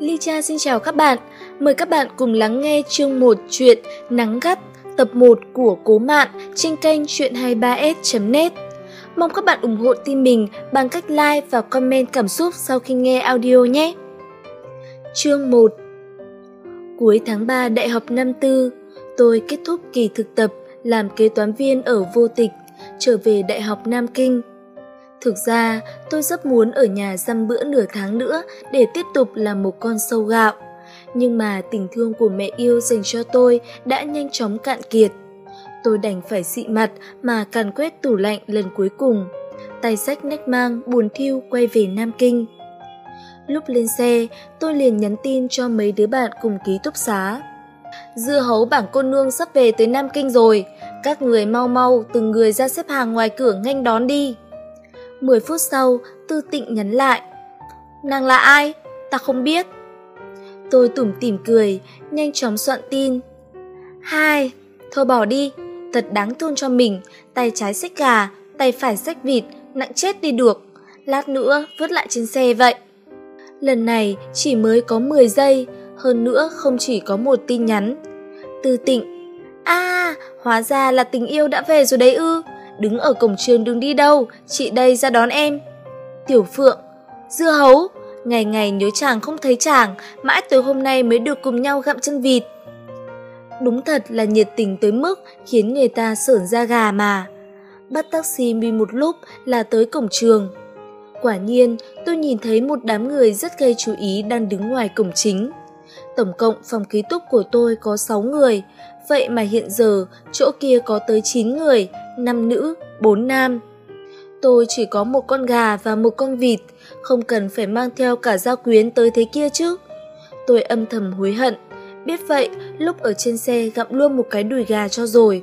Ly Cha xin chào các bạn. Mời các bạn cùng lắng nghe chương 1 truyện Nắng gắt tập 1 của Cố Mạn trên kênh truyện23s.net. Mong các bạn ủng hộ team mình bằng cách like và comment cảm xúc sau khi nghe audio nhé. Chương 1 Cuối tháng 3 Đại học năm tư, tôi kết thúc kỳ thực tập làm kế toán viên ở vô tịch, trở về Đại học Nam Kinh. Thực ra, tôi rất muốn ở nhà dăm bữa nửa tháng nữa để tiếp tục làm một con sâu gạo. Nhưng mà tình thương của mẹ yêu dành cho tôi đã nhanh chóng cạn kiệt. Tôi đành phải xị mặt mà càn quét tủ lạnh lần cuối cùng. Tay sách nách mang, buồn thiêu quay về Nam Kinh. Lúc lên xe, tôi liền nhắn tin cho mấy đứa bạn cùng ký túc xá. Dưa hấu bảng cô nương sắp về tới Nam Kinh rồi, các người mau mau từng người ra xếp hàng ngoài cửa nghênh đón đi. 10 phút sau, Tư Tịnh nhắn lại. Nàng là ai? Ta không biết. Tôi tủm tỉm cười, nhanh chóng soạn tin. Hai, thôi bỏ đi, thật đáng thương cho mình, tay trái xách gà, tay phải xách vịt, nặng chết đi được. Lát nữa vứt lại trên xe vậy. Lần này chỉ mới có 10 giây, hơn nữa không chỉ có một tin nhắn. Tư tịnh, a à, hóa ra là tình yêu đã về rồi đấy ư đứng ở cổng trường đừng đi đâu, chị đây ra đón em. Tiểu Phượng, dưa hấu, ngày ngày nhớ chàng không thấy chàng, mãi tới hôm nay mới được cùng nhau gặm chân vịt. Đúng thật là nhiệt tình tới mức khiến người ta sởn da gà mà. Bắt taxi đi một lúc là tới cổng trường. Quả nhiên, tôi nhìn thấy một đám người rất gây chú ý đang đứng ngoài cổng chính. Tổng cộng phòng ký túc của tôi có 6 người, vậy mà hiện giờ chỗ kia có tới 9 người, 5 nữ, 4 nam. Tôi chỉ có một con gà và một con vịt, không cần phải mang theo cả gia quyến tới thế kia chứ. Tôi âm thầm hối hận, biết vậy lúc ở trên xe gặm luôn một cái đùi gà cho rồi.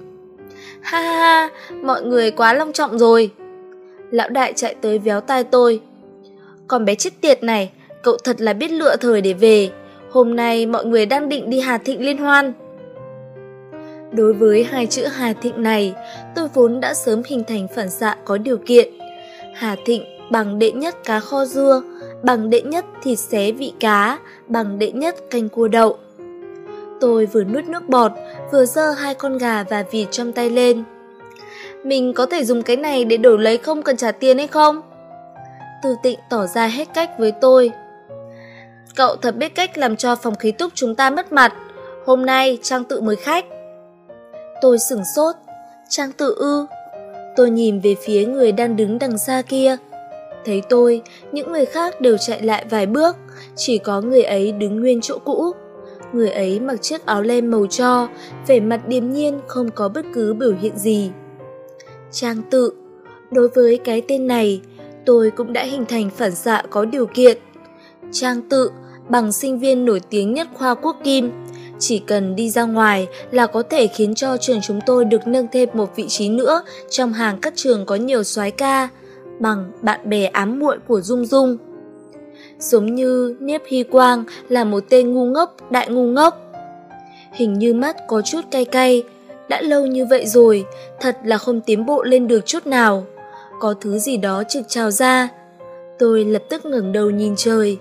Ha ha ha, mọi người quá long trọng rồi. Lão đại chạy tới véo tai tôi. Con bé chết tiệt này, cậu thật là biết lựa thời để về. Hôm nay mọi người đang định đi Hà Thịnh liên hoan. Đối với hai chữ Hà Thịnh này, tôi vốn đã sớm hình thành phản xạ có điều kiện. Hà Thịnh bằng đệ nhất cá kho dưa, bằng đệ nhất thịt xé vị cá, bằng đệ nhất canh cua đậu. Tôi vừa nuốt nước bọt, vừa giơ hai con gà và vịt trong tay lên. Mình có thể dùng cái này để đổi lấy không cần trả tiền hay không? Từ tịnh tỏ ra hết cách với tôi. Cậu thật biết cách làm cho phòng khí túc chúng ta mất mặt. Hôm nay Trang tự mời khách. Tôi sửng sốt. Trang tự ư. Tôi nhìn về phía người đang đứng đằng xa kia. Thấy tôi, những người khác đều chạy lại vài bước, chỉ có người ấy đứng nguyên chỗ cũ. Người ấy mặc chiếc áo len màu cho, vẻ mặt điềm nhiên không có bất cứ biểu hiện gì. Trang tự, đối với cái tên này, tôi cũng đã hình thành phản xạ có điều kiện. Trang tự, bằng sinh viên nổi tiếng nhất khoa quốc kim, chỉ cần đi ra ngoài là có thể khiến cho trường chúng tôi được nâng thêm một vị trí nữa trong hàng các trường có nhiều soái ca, bằng bạn bè ám muội của Dung Dung. Giống như Niếp Hy Quang là một tên ngu ngốc, đại ngu ngốc. Hình như mắt có chút cay cay, đã lâu như vậy rồi, thật là không tiến bộ lên được chút nào. Có thứ gì đó trực trào ra. Tôi lập tức ngẩng đầu nhìn trời.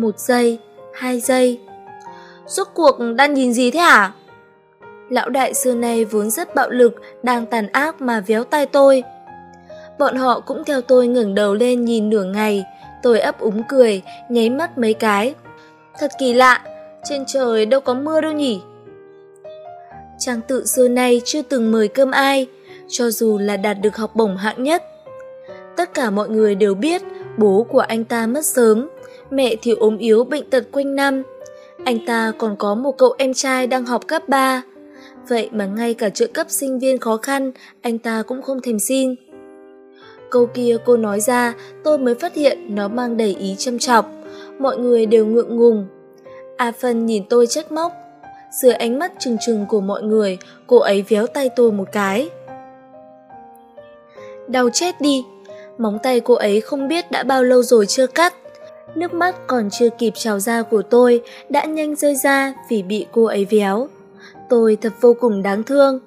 Một giây, hai giây, Rốt cuộc đang nhìn gì thế hả? Lão đại xưa nay vốn rất bạo lực, đang tàn ác mà véo tai tôi. Bọn họ cũng theo tôi ngẩng đầu lên nhìn nửa ngày, tôi ấp úng cười, nháy mắt mấy cái. Thật kỳ lạ, trên trời đâu có mưa đâu nhỉ? Trang tự xưa nay chưa từng mời cơm ai, cho dù là đạt được học bổng hạng nhất. Tất cả mọi người đều biết bố của anh ta mất sớm, mẹ thì ốm yếu bệnh tật quanh năm, anh ta còn có một cậu em trai đang học cấp 3. Vậy mà ngay cả trợ cấp sinh viên khó khăn, anh ta cũng không thèm xin. Câu kia cô nói ra, tôi mới phát hiện nó mang đầy ý châm chọc. Mọi người đều ngượng ngùng. A Phân nhìn tôi trách móc. Dưới ánh mắt trừng trừng của mọi người, cô ấy véo tay tôi một cái. Đau chết đi. Móng tay cô ấy không biết đã bao lâu rồi chưa cắt. Nước mắt còn chưa kịp trào ra của tôi đã nhanh rơi ra vì bị cô ấy véo. Tôi thật vô cùng đáng thương.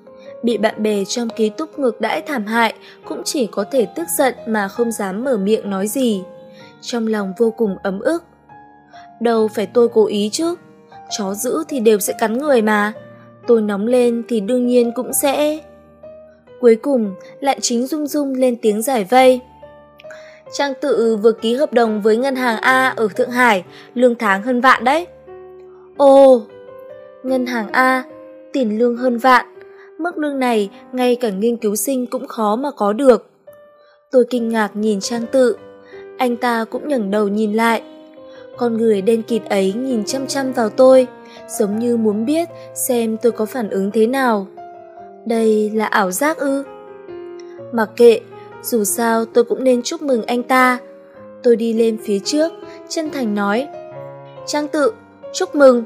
Bị bạn bè trong ký túc ngược đãi thảm hại cũng chỉ có thể tức giận mà không dám mở miệng nói gì. Trong lòng vô cùng ấm ức. Đâu phải tôi cố ý chứ. Chó giữ thì đều sẽ cắn người mà. Tôi nóng lên thì đương nhiên cũng sẽ... Cuối cùng, lại chính Dung Dung lên tiếng giải vây. Trang tự vừa ký hợp đồng với ngân hàng A ở Thượng Hải, lương tháng hơn vạn đấy. Ồ, ngân hàng A, tiền lương hơn vạn. Mức lương này ngay cả nghiên cứu sinh cũng khó mà có được. Tôi kinh ngạc nhìn Trang tự. Anh ta cũng nhẩng đầu nhìn lại. Con người đen kịt ấy nhìn chăm chăm vào tôi, giống như muốn biết xem tôi có phản ứng thế nào. Đây là ảo giác ư? Mặc kệ, dù sao tôi cũng nên chúc mừng anh ta. Tôi đi lên phía trước, chân thành nói. Trang tự, chúc mừng.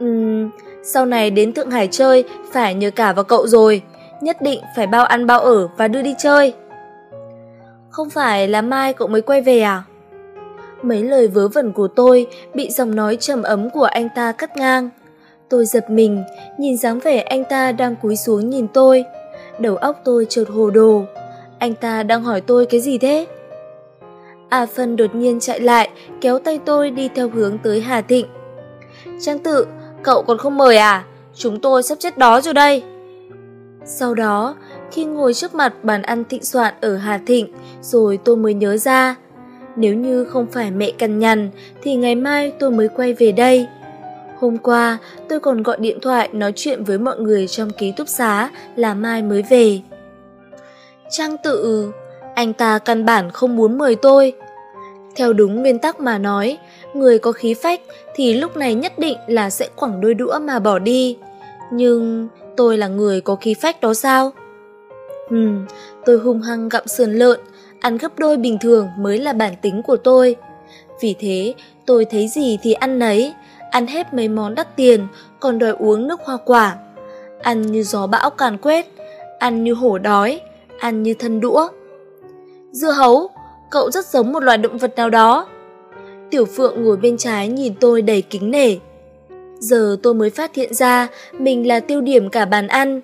Ừm, sau này đến Thượng Hải chơi phải nhờ cả vào cậu rồi, nhất định phải bao ăn bao ở và đưa đi chơi. Không phải là mai cậu mới quay về à? Mấy lời vớ vẩn của tôi bị giọng nói trầm ấm của anh ta cắt ngang. Tôi giật mình, nhìn dáng vẻ anh ta đang cúi xuống nhìn tôi. Đầu óc tôi chợt hồ đồ. Anh ta đang hỏi tôi cái gì thế? A Phân đột nhiên chạy lại, kéo tay tôi đi theo hướng tới Hà Thịnh. Trang tự, cậu còn không mời à? Chúng tôi sắp chết đói rồi đây. Sau đó, khi ngồi trước mặt bàn ăn thịnh soạn ở Hà Thịnh, rồi tôi mới nhớ ra. Nếu như không phải mẹ cằn nhằn, thì ngày mai tôi mới quay về đây. Hôm qua, tôi còn gọi điện thoại nói chuyện với mọi người trong ký túc xá là mai mới về. Trang tự, anh ta căn bản không muốn mời tôi. Theo đúng nguyên tắc mà nói, người có khí phách thì lúc này nhất định là sẽ quẳng đôi đũa mà bỏ đi. Nhưng tôi là người có khí phách đó sao? Ừm, tôi hung hăng gặm sườn lợn, ăn gấp đôi bình thường mới là bản tính của tôi. Vì thế, tôi thấy gì thì ăn nấy, ăn hết mấy món đắt tiền, còn đòi uống nước hoa quả. Ăn như gió bão càn quét, ăn như hổ đói, ăn như thân đũa. Dưa hấu, cậu rất giống một loài động vật nào đó. Tiểu Phượng ngồi bên trái nhìn tôi đầy kính nể. Giờ tôi mới phát hiện ra mình là tiêu điểm cả bàn ăn.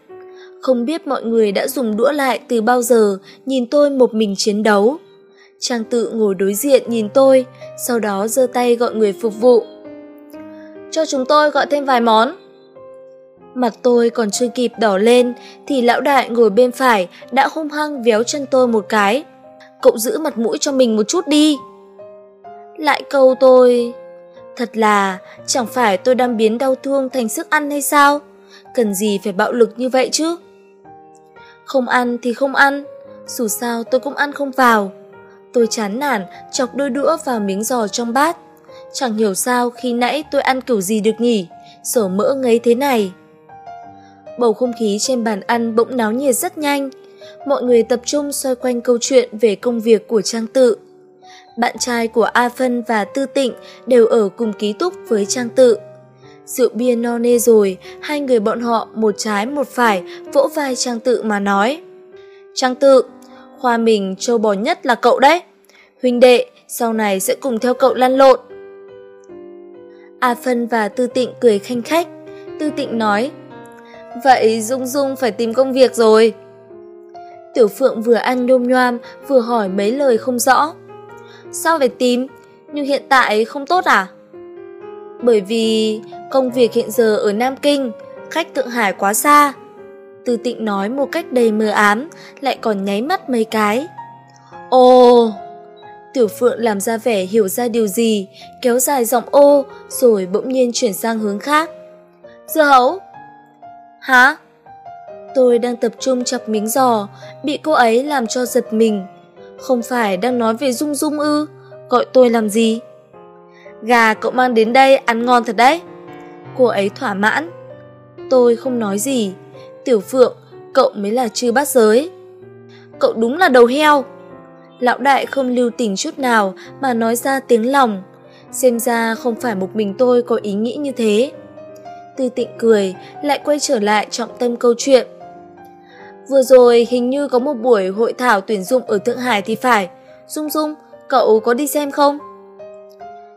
Không biết mọi người đã dùng đũa lại từ bao giờ nhìn tôi một mình chiến đấu. Trang tự ngồi đối diện nhìn tôi, sau đó giơ tay gọi người phục vụ. Cho chúng tôi gọi thêm vài món. Mặt tôi còn chưa kịp đỏ lên thì lão đại ngồi bên phải đã hung hăng véo chân tôi một cái. Cậu giữ mặt mũi cho mình một chút đi. Lại câu tôi... Thật là chẳng phải tôi đang biến đau thương thành sức ăn hay sao? Cần gì phải bạo lực như vậy chứ? Không ăn thì không ăn, dù sao tôi cũng ăn không vào. Tôi chán nản chọc đôi đũa vào miếng giò trong bát. Chẳng hiểu sao khi nãy tôi ăn kiểu gì được nhỉ, sổ mỡ ngấy thế này. Bầu không khí trên bàn ăn bỗng náo nhiệt rất nhanh. Mọi người tập trung xoay quanh câu chuyện về công việc của Trang Tự. Bạn trai của A Phân và Tư Tịnh đều ở cùng ký túc với Trang Tự. Rượu bia no nê rồi, hai người bọn họ một trái một phải vỗ vai Trang Tự mà nói. Trang Tự, khoa mình trâu bò nhất là cậu đấy. Huynh đệ, sau này sẽ cùng theo cậu lăn lộn. A Phân và Tư Tịnh cười khanh khách. Tư Tịnh nói, Vậy Dung Dung phải tìm công việc rồi. Tiểu Phượng vừa ăn nhôm nhoam, vừa hỏi mấy lời không rõ. Sao phải tìm? Nhưng hiện tại không tốt à? Bởi vì công việc hiện giờ ở Nam Kinh, khách Thượng Hải quá xa. Từ tịnh nói một cách đầy mờ ám, lại còn nháy mắt mấy cái. Ồ! Tiểu Phượng làm ra vẻ hiểu ra điều gì, kéo dài giọng ô, rồi bỗng nhiên chuyển sang hướng khác. Dưa hấu! Hả? Tôi đang tập trung chọc miếng giò, bị cô ấy làm cho giật mình. Không phải đang nói về Dung Dung ư? Gọi tôi làm gì? Gà cậu mang đến đây ăn ngon thật đấy. Cô ấy thỏa mãn. Tôi không nói gì. Tiểu Phượng, cậu mới là chư bát giới. Cậu đúng là đầu heo. Lão đại không lưu tình chút nào mà nói ra tiếng lòng. Xem ra không phải một mình tôi có ý nghĩ như thế. Tư tịnh cười, lại quay trở lại trọng tâm câu chuyện. Vừa rồi hình như có một buổi hội thảo tuyển dụng ở Thượng Hải thì phải. Dung Dung, cậu có đi xem không?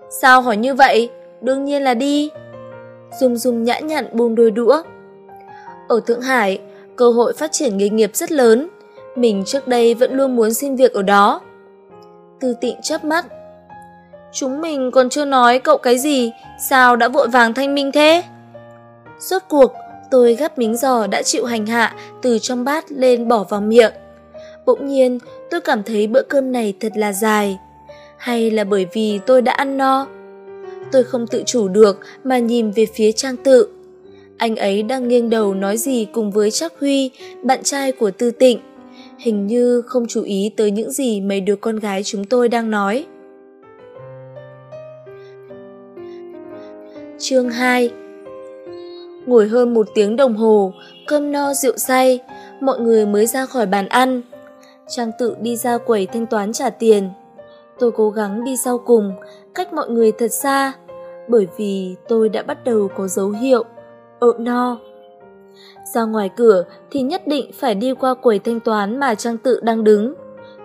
Sao hỏi như vậy? Đương nhiên là đi. Dung Dung nhã nhặn buông đôi đũa. Ở Thượng Hải, cơ hội phát triển nghề nghiệp rất lớn. Mình trước đây vẫn luôn muốn xin việc ở đó. Tư tịnh chớp mắt. Chúng mình còn chưa nói cậu cái gì, sao đã vội vàng thanh minh thế? Rốt cuộc, tôi gắp miếng giò đã chịu hành hạ từ trong bát lên bỏ vào miệng. Bỗng nhiên, tôi cảm thấy bữa cơm này thật là dài. Hay là bởi vì tôi đã ăn no? Tôi không tự chủ được mà nhìn về phía Trang Tự. Anh ấy đang nghiêng đầu nói gì cùng với Trác Huy, bạn trai của Tư Tịnh. Hình như không chú ý tới những gì mấy đứa con gái chúng tôi đang nói. Chương 2 Ngồi hơn một tiếng đồng hồ, cơm no rượu say, mọi người mới ra khỏi bàn ăn. Trang tự đi ra quầy thanh toán trả tiền. Tôi cố gắng đi sau cùng, cách mọi người thật xa, bởi vì tôi đã bắt đầu có dấu hiệu ợ no. Ra ngoài cửa thì nhất định phải đi qua quầy thanh toán mà Trang tự đang đứng.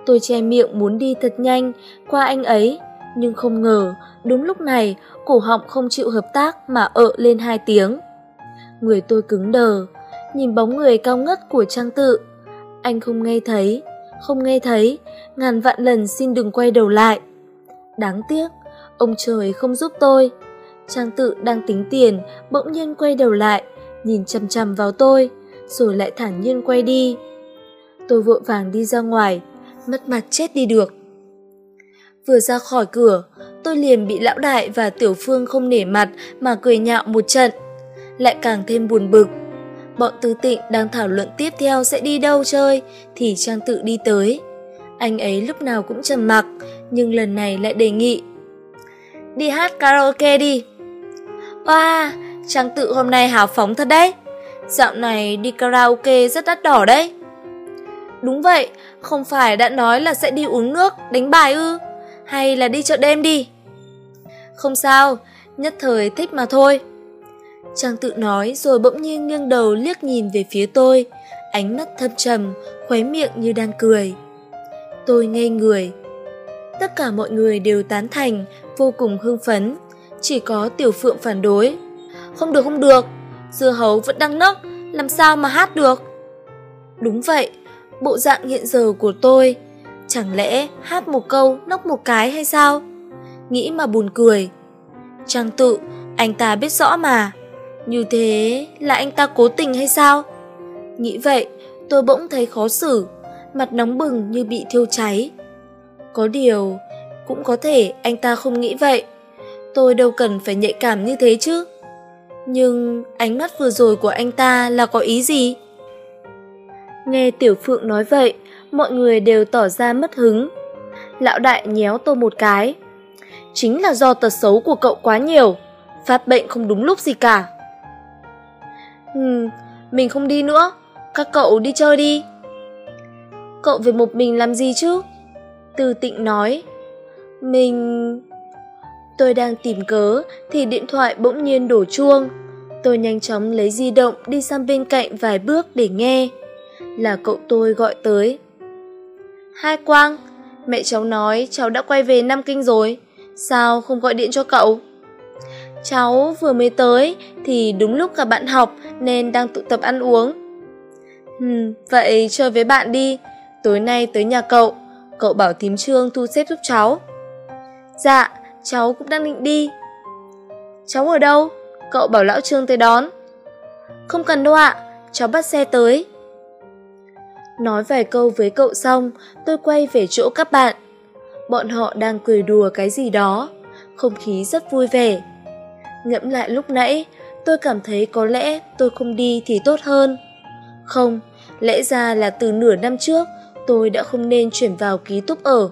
Tôi che miệng muốn đi thật nhanh qua anh ấy, nhưng không ngờ đúng lúc này cổ họng không chịu hợp tác mà ợ lên hai tiếng. Người tôi cứng đờ, nhìn bóng người cao ngất của Trang tự. Anh không nghe thấy, không nghe thấy, ngàn vạn lần xin đừng quay đầu lại. Đáng tiếc, ông trời không giúp tôi. Trang tự đang tính tiền, bỗng nhiên quay đầu lại, nhìn chằm chằm vào tôi, rồi lại thản nhiên quay đi. Tôi vội vàng đi ra ngoài, mất mặt chết đi được. Vừa ra khỏi cửa, tôi liền bị lão đại và tiểu phương không nể mặt mà cười nhạo một trận. Lại càng thêm buồn bực. Bọn tư tịnh đang thảo luận tiếp theo sẽ đi đâu chơi, thì Trang tự đi tới. Anh ấy lúc nào cũng trầm mặc, nhưng lần này lại đề nghị. Đi hát karaoke đi. Wow, Trang tự hôm nay hào phóng thật đấy. Dạo này đi karaoke rất đắt đỏ đấy. Đúng vậy, không phải đã nói là sẽ đi uống nước, đánh bài ư? Hay là đi chợ đêm đi? Không sao, nhất thời thích mà thôi. Trang tự nói rồi bỗng nhiên nghiêng đầu liếc nhìn về phía tôi, ánh mắt thâm trầm, khóe miệng như đang cười. Tôi ngây người. Tất cả mọi người đều tán thành, vô cùng hưng phấn, chỉ có Tiểu Phượng phản đối. Không được không được, dưa hấu vẫn đang nấc, làm sao mà hát được? Đúng vậy, bộ dạng hiện giờ của tôi, chẳng lẽ hát một câu nốc một cái hay sao? Nghĩ mà buồn cười. Trang tự, anh ta biết rõ mà. Như thế là anh ta cố tình hay sao? Nghĩ vậy, tôi bỗng thấy khó xử, mặt nóng bừng như bị thiêu cháy. Có điều, cũng có thể anh ta không nghĩ vậy. Tôi đâu cần phải nhạy cảm như thế chứ. Nhưng ánh mắt vừa rồi của anh ta là có ý gì? Nghe Tiểu Phượng nói vậy, mọi người đều tỏ ra mất hứng. Lão đại nhéo tôi một cái. Chính là do tật xấu của cậu quá nhiều, phát bệnh không đúng lúc gì cả. Ừ, mình không đi nữa, các cậu đi chơi đi. Cậu về một mình làm gì chứ? Từ tịnh nói. Mình... Tôi đang tìm cớ thì điện thoại bỗng nhiên đổ chuông. Tôi nhanh chóng lấy di động đi sang bên cạnh vài bước để nghe. Là cậu tôi gọi tới. Hai Quang, mẹ cháu nói cháu đã quay về Nam Kinh rồi. Sao không gọi điện cho cậu? Cháu vừa mới tới thì đúng lúc cả bạn học nên đang tụ tập ăn uống. ừ vậy chơi với bạn đi, tối nay tới nhà cậu, cậu bảo thím trương thu xếp giúp cháu. Dạ, cháu cũng đang định đi. Cháu ở đâu? Cậu bảo lão trương tới đón. Không cần đâu ạ, cháu bắt xe tới. Nói vài câu với cậu xong, tôi quay về chỗ các bạn. Bọn họ đang cười đùa cái gì đó, không khí rất vui vẻ. Ngẫm lại lúc nãy, tôi cảm thấy có lẽ tôi không đi thì tốt hơn. Không, lẽ ra là từ nửa năm trước tôi đã không nên chuyển vào ký túc ở.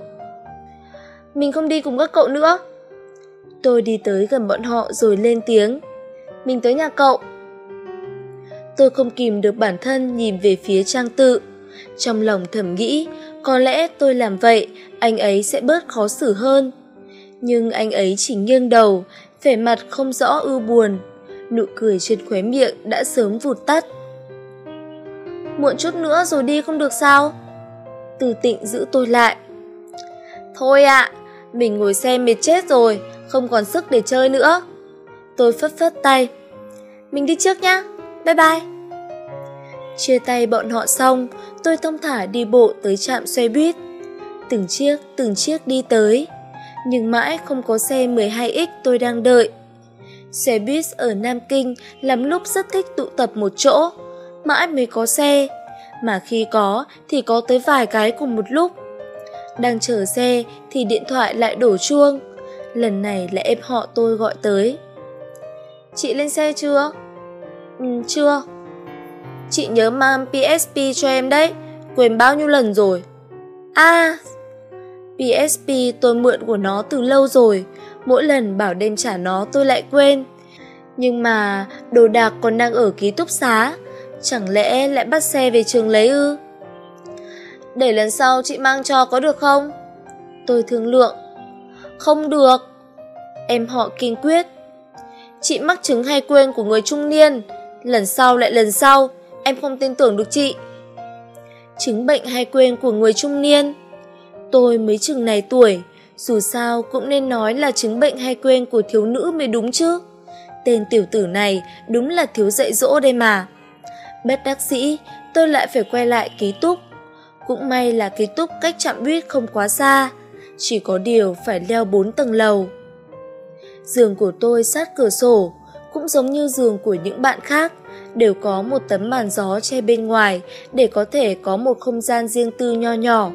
Mình không đi cùng các cậu nữa. Tôi đi tới gần bọn họ rồi lên tiếng. Mình tới nhà cậu. Tôi không kìm được bản thân nhìn về phía trang tự. Trong lòng thầm nghĩ, có lẽ tôi làm vậy, anh ấy sẽ bớt khó xử hơn. Nhưng anh ấy chỉ nghiêng đầu, vẻ mặt không rõ ưu buồn. Nụ cười trên khóe miệng đã sớm vụt tắt. Muộn chút nữa rồi đi không được sao? Từ tịnh giữ tôi lại. Thôi ạ, mình ngồi xe mệt chết rồi, không còn sức để chơi nữa. Tôi phất phất tay. Mình đi trước nhá, bye bye. Chia tay bọn họ xong, tôi thông thả đi bộ tới trạm xe buýt. Từng chiếc, từng chiếc đi tới nhưng mãi không có xe 12X tôi đang đợi. Xe buýt ở Nam Kinh lắm lúc rất thích tụ tập một chỗ, mãi mới có xe, mà khi có thì có tới vài cái cùng một lúc. Đang chờ xe thì điện thoại lại đổ chuông, lần này là em họ tôi gọi tới. Chị lên xe chưa? Ừ, chưa. Chị nhớ mang PSP cho em đấy, quên bao nhiêu lần rồi. À, PSP tôi mượn của nó từ lâu rồi, mỗi lần bảo đem trả nó tôi lại quên. Nhưng mà đồ đạc còn đang ở ký túc xá, chẳng lẽ lại bắt xe về trường lấy ư? Để lần sau chị mang cho có được không? Tôi thương lượng. Không được. Em họ kiên quyết. Chị mắc chứng hay quên của người trung niên, lần sau lại lần sau, em không tin tưởng được chị. Chứng bệnh hay quên của người trung niên. Tôi mới chừng này tuổi, dù sao cũng nên nói là chứng bệnh hay quên của thiếu nữ mới đúng chứ. Tên tiểu tử này đúng là thiếu dạy dỗ đây mà. Bất đắc sĩ, tôi lại phải quay lại ký túc. Cũng may là ký túc cách trạm buýt không quá xa, chỉ có điều phải leo bốn tầng lầu. Giường của tôi sát cửa sổ, cũng giống như giường của những bạn khác, đều có một tấm màn gió che bên ngoài để có thể có một không gian riêng tư nho nhỏ.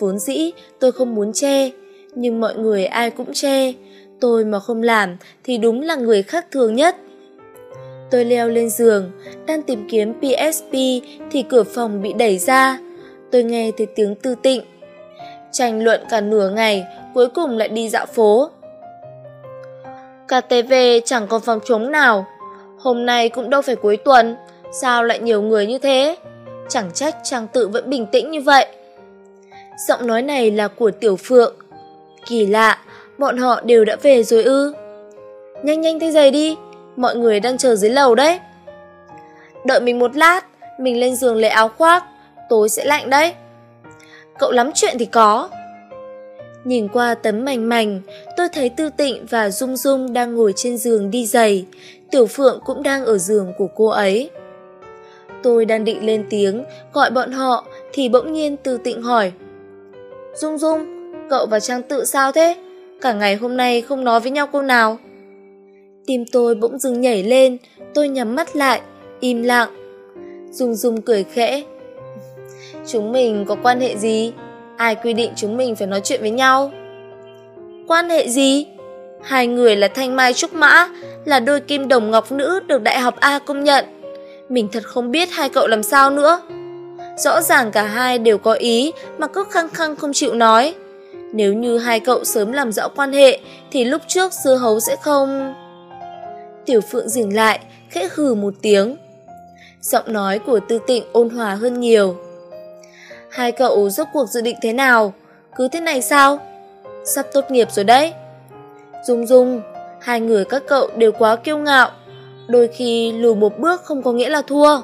Vốn dĩ tôi không muốn che, nhưng mọi người ai cũng che, tôi mà không làm thì đúng là người khác thường nhất. Tôi leo lên giường, đang tìm kiếm PSP thì cửa phòng bị đẩy ra. Tôi nghe thấy tiếng tư tịnh. Tranh luận cả nửa ngày, cuối cùng lại đi dạo phố. KTV chẳng còn phòng trống nào. Hôm nay cũng đâu phải cuối tuần, sao lại nhiều người như thế? Chẳng trách Trang Tự vẫn bình tĩnh như vậy. Giọng nói này là của Tiểu Phượng. Kỳ lạ, bọn họ đều đã về rồi ư. Nhanh nhanh thay giày đi, mọi người đang chờ dưới lầu đấy. Đợi mình một lát, mình lên giường lấy áo khoác, tối sẽ lạnh đấy. Cậu lắm chuyện thì có. Nhìn qua tấm mảnh mảnh, tôi thấy Tư Tịnh và Dung Dung đang ngồi trên giường đi giày, Tiểu Phượng cũng đang ở giường của cô ấy. Tôi đang định lên tiếng, gọi bọn họ, thì bỗng nhiên Tư Tịnh hỏi. Dung Dung, cậu và Trang Tự sao thế? Cả ngày hôm nay không nói với nhau câu nào. Tim tôi bỗng dưng nhảy lên, tôi nhắm mắt lại, im lặng. Dung Dung cười khẽ. Chúng mình có quan hệ gì? Ai quy định chúng mình phải nói chuyện với nhau? Quan hệ gì? Hai người là Thanh Mai Trúc Mã, là đôi kim đồng ngọc nữ được Đại học A công nhận. Mình thật không biết hai cậu làm sao nữa. Rõ ràng cả hai đều có ý mà cứ khăng khăng không chịu nói. Nếu như hai cậu sớm làm rõ quan hệ thì lúc trước dưa hấu sẽ không... Tiểu Phượng dừng lại, khẽ hừ một tiếng. Giọng nói của Tư Tịnh ôn hòa hơn nhiều. Hai cậu rốt cuộc dự định thế nào? Cứ thế này sao? Sắp tốt nghiệp rồi đấy. Dung Dung, hai người các cậu đều quá kiêu ngạo. Đôi khi lùi một bước không có nghĩa là thua.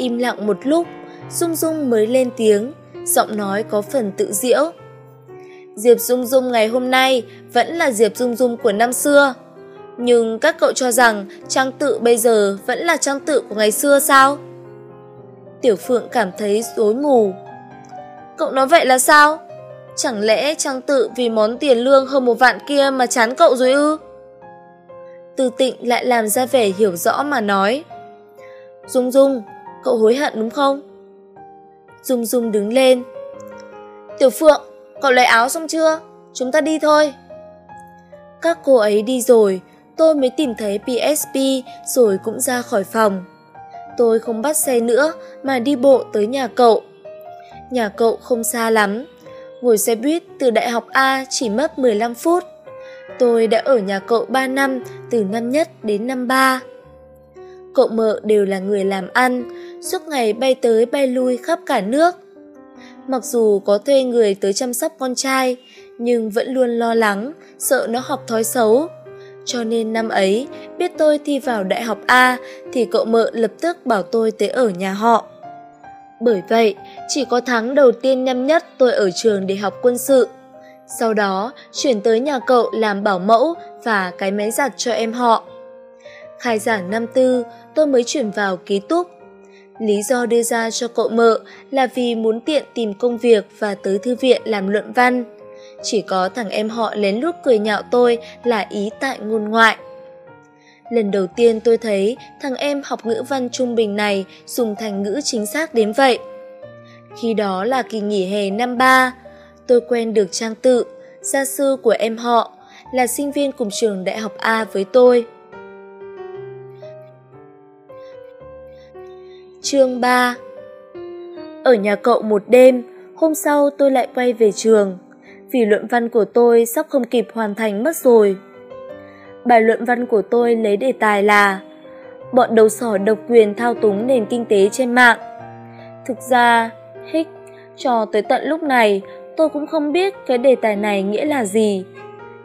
Im lặng một lúc, Dung Dung mới lên tiếng, giọng nói có phần tự diễu. Diệp Dung Dung ngày hôm nay vẫn là Diệp Dung Dung của năm xưa. Nhưng các cậu cho rằng trang tự bây giờ vẫn là trang tự của ngày xưa sao? Tiểu Phượng cảm thấy rối mù. Cậu nói vậy là sao? Chẳng lẽ trang tự vì món tiền lương hơn một vạn kia mà chán cậu rồi ư? Từ tịnh lại làm ra vẻ hiểu rõ mà nói. Dung Dung, cậu hối hận đúng không? Dung Dung đứng lên. Tiểu Phượng, cậu lấy áo xong chưa? Chúng ta đi thôi. Các cô ấy đi rồi, tôi mới tìm thấy PSP rồi cũng ra khỏi phòng. Tôi không bắt xe nữa mà đi bộ tới nhà cậu. Nhà cậu không xa lắm. Ngồi xe buýt từ đại học A chỉ mất 15 phút. Tôi đã ở nhà cậu 3 năm, từ năm nhất đến năm ba. Cậu mợ đều là người làm ăn, suốt ngày bay tới bay lui khắp cả nước. Mặc dù có thuê người tới chăm sóc con trai, nhưng vẫn luôn lo lắng, sợ nó học thói xấu. Cho nên năm ấy, biết tôi thi vào đại học A thì cậu mợ lập tức bảo tôi tới ở nhà họ. Bởi vậy, chỉ có tháng đầu tiên năm nhất tôi ở trường để học quân sự. Sau đó, chuyển tới nhà cậu làm bảo mẫu và cái máy giặt cho em họ. Khai giảng năm tư, tôi mới chuyển vào ký túc. Lý do đưa ra cho cậu mợ là vì muốn tiện tìm công việc và tới thư viện làm luận văn. Chỉ có thằng em họ lén lút cười nhạo tôi là ý tại ngôn ngoại. Lần đầu tiên tôi thấy thằng em học ngữ văn trung bình này dùng thành ngữ chính xác đến vậy. Khi đó là kỳ nghỉ hè năm ba, tôi quen được Trang Tự, gia sư của em họ, là sinh viên cùng trường đại học A với tôi. Chương 3 Ở nhà cậu một đêm, hôm sau tôi lại quay về trường, vì luận văn của tôi sắp không kịp hoàn thành mất rồi. Bài luận văn của tôi lấy đề tài là Bọn đầu sỏ độc quyền thao túng nền kinh tế trên mạng. Thực ra, hích, cho tới tận lúc này, tôi cũng không biết cái đề tài này nghĩa là gì.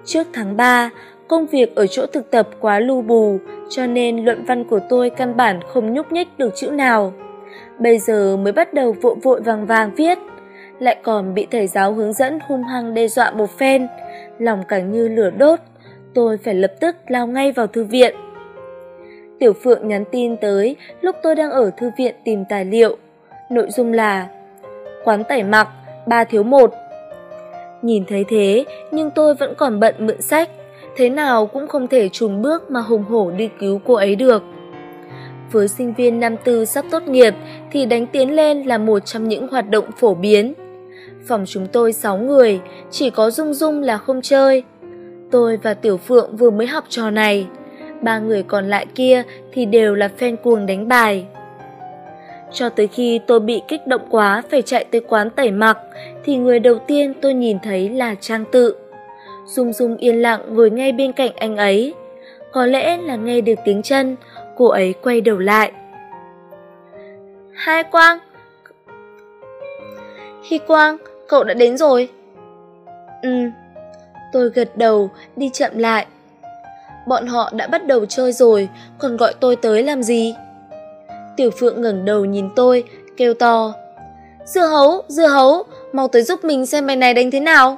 Trước tháng 3, công việc ở chỗ thực tập quá lu bù, cho nên luận văn của tôi căn bản không nhúc nhích được chữ nào. Bây giờ mới bắt đầu vội vội vàng vàng viết, lại còn bị thầy giáo hướng dẫn hung hăng đe dọa một phen, lòng càng như lửa đốt, tôi phải lập tức lao ngay vào thư viện. Tiểu Phượng nhắn tin tới lúc tôi đang ở thư viện tìm tài liệu. Nội dung là Quán tẩy mặc, ba thiếu một. Nhìn thấy thế, nhưng tôi vẫn còn bận mượn sách, thế nào cũng không thể trùn bước mà hùng hổ đi cứu cô ấy được. Với sinh viên năm tư sắp tốt nghiệp thì đánh tiến lên là một trong những hoạt động phổ biến. Phòng chúng tôi 6 người, chỉ có Dung Dung là không chơi. Tôi và Tiểu Phượng vừa mới học trò này, ba người còn lại kia thì đều là fan cuồng đánh bài. Cho tới khi tôi bị kích động quá phải chạy tới quán tẩy mặc, thì người đầu tiên tôi nhìn thấy là Trang Tự. Dung Dung yên lặng ngồi ngay bên cạnh anh ấy. Có lẽ là nghe được tiếng chân, cô ấy quay đầu lại. Hai Quang! Hi Quang, cậu đã đến rồi. Ừ, tôi gật đầu, đi chậm lại. Bọn họ đã bắt đầu chơi rồi, còn gọi tôi tới làm gì? Tiểu Phượng ngẩng đầu nhìn tôi, kêu to. Dưa hấu, dưa hấu, mau tới giúp mình xem bài này đánh thế nào.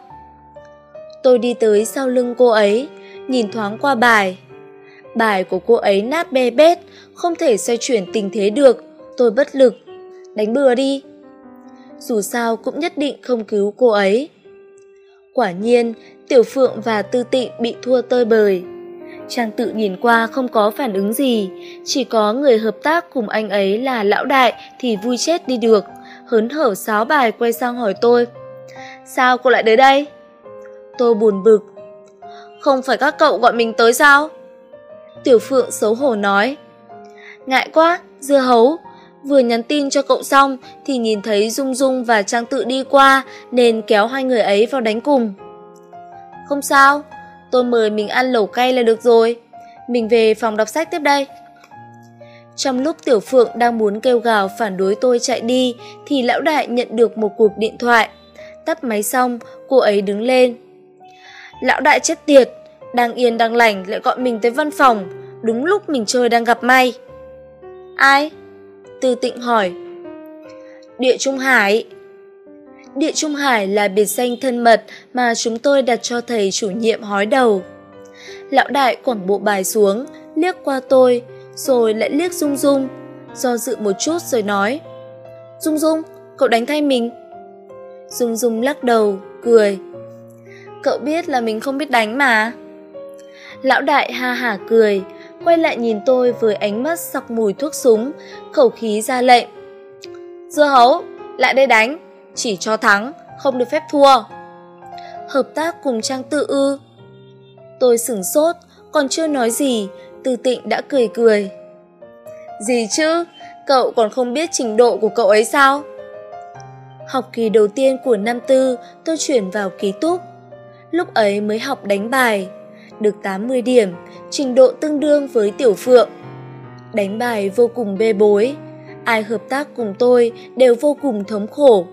Tôi đi tới sau lưng cô ấy, nhìn thoáng qua bài. Bài của cô ấy nát be bét, không thể xoay chuyển tình thế được, tôi bất lực. Đánh bừa đi. Dù sao cũng nhất định không cứu cô ấy. Quả nhiên, Tiểu Phượng và Tư Tịnh bị thua tơi bời. Trang tự nhìn qua không có phản ứng gì, chỉ có người hợp tác cùng anh ấy là lão đại thì vui chết đi được, hớn hở sáo bài quay sang hỏi tôi. Sao cô lại đến đây? Tôi buồn bực. Không phải các cậu gọi mình tới sao? Tiểu Phượng xấu hổ nói. Ngại quá, dưa hấu. Vừa nhắn tin cho cậu xong thì nhìn thấy Dung Dung và Trang tự đi qua nên kéo hai người ấy vào đánh cùng. Không sao, tôi mời mình ăn lẩu cay là được rồi. Mình về phòng đọc sách tiếp đây. Trong lúc Tiểu Phượng đang muốn kêu gào phản đối tôi chạy đi thì lão đại nhận được một cuộc điện thoại. Tắt máy xong, cô ấy đứng lên. Lão đại chết tiệt, đang yên đang lành lại gọi mình tới văn phòng, đúng lúc mình chơi đang gặp may. Ai? Tư tịnh hỏi. Địa Trung Hải. Địa Trung Hải là biệt danh thân mật mà chúng tôi đặt cho thầy chủ nhiệm hói đầu. Lão đại quẳng bộ bài xuống, liếc qua tôi, rồi lại liếc Dung Dung, do dự một chút rồi nói. Dung Dung, cậu đánh thay mình. Dung Dung lắc đầu, cười. Cậu biết là mình không biết đánh mà. Lão đại ha hả cười, quay lại nhìn tôi với ánh mắt sặc mùi thuốc súng, khẩu khí ra lệnh. Dưa hấu, lại đây đánh, chỉ cho thắng, không được phép thua. Hợp tác cùng Trang Tự ư. Tôi sửng sốt, còn chưa nói gì, Từ Tịnh đã cười cười. Gì chứ, cậu còn không biết trình độ của cậu ấy sao? Học kỳ đầu tiên của năm tư, tôi chuyển vào ký túc. Lúc ấy mới học đánh bài, được 80 điểm, trình độ tương đương với Tiểu Phượng. Đánh bài vô cùng bê bối, ai hợp tác cùng tôi đều vô cùng thống khổ.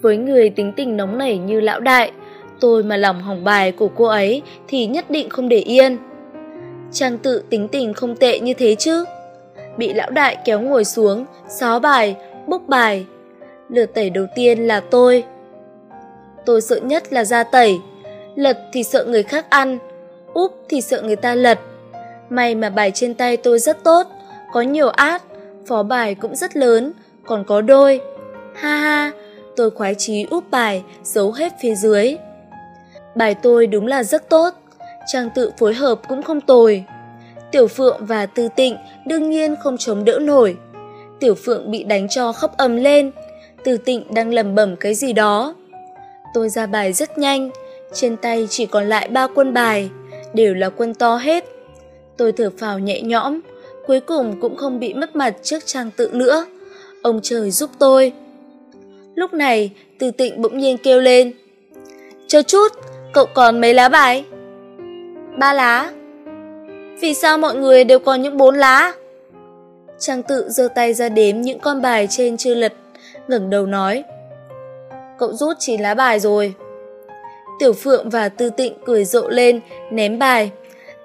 Với người tính tình nóng nảy như lão đại, tôi mà lòng hỏng bài của cô ấy thì nhất định không để yên. Trang tự tính tình không tệ như thế chứ. Bị lão đại kéo ngồi xuống, xó bài, bốc bài. Lượt tẩy đầu tiên là tôi. Tôi sợ nhất là ra tẩy, lật thì sợ người khác ăn, úp thì sợ người ta lật. May mà bài trên tay tôi rất tốt, có nhiều át, phó bài cũng rất lớn, còn có đôi. Ha ha, tôi khoái chí úp bài, giấu hết phía dưới. Bài tôi đúng là rất tốt, trang tự phối hợp cũng không tồi. Tiểu Phượng và Tư Tịnh đương nhiên không chống đỡ nổi. Tiểu Phượng bị đánh cho khóc ầm lên, Tư Tịnh đang lẩm bẩm cái gì đó. Tôi ra bài rất nhanh, trên tay chỉ còn lại ba quân bài, đều là quân to hết. Tôi thở phào nhẹ nhõm, cuối cùng cũng không bị mất mặt trước trang tự nữa. Ông trời giúp tôi. Lúc này, Từ Tịnh bỗng nhiên kêu lên. Chờ chút, cậu còn mấy lá bài? Ba lá. Vì sao mọi người đều còn những bốn lá? Trang tự giơ tay ra đếm những con bài trên chưa lật, ngẩng đầu nói. Cậu rút chín lá bài rồi. Tiểu Phượng và Tư Tịnh cười rộ lên, ném bài.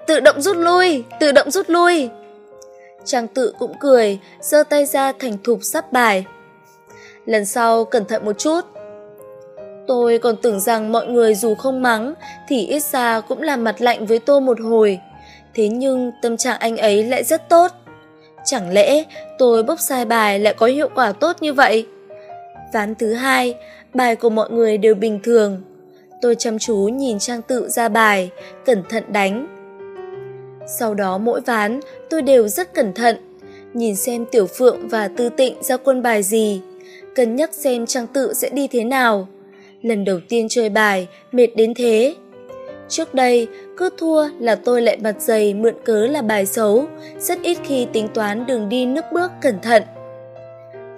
Tự động rút lui, tự động rút lui. Trang tự cũng cười, giơ tay ra thành thục sắp bài. Lần sau cẩn thận một chút. Tôi còn tưởng rằng mọi người dù không mắng thì ít ra cũng làm mặt lạnh với tôi một hồi. Thế nhưng tâm trạng anh ấy lại rất tốt. Chẳng lẽ tôi bốc sai bài lại có hiệu quả tốt như vậy? Ván thứ hai, bài của mọi người đều bình thường. Tôi chăm chú nhìn trang tự ra bài, cẩn thận đánh. Sau đó mỗi ván tôi đều rất cẩn thận, nhìn xem Tiểu Phượng và Tư Tịnh ra quân bài gì, cân nhắc xem trang tự sẽ đi thế nào. Lần đầu tiên chơi bài, mệt đến thế. Trước đây, cứ thua là tôi lại mặt dày mượn cớ là bài xấu, rất ít khi tính toán đường đi nước bước cẩn thận.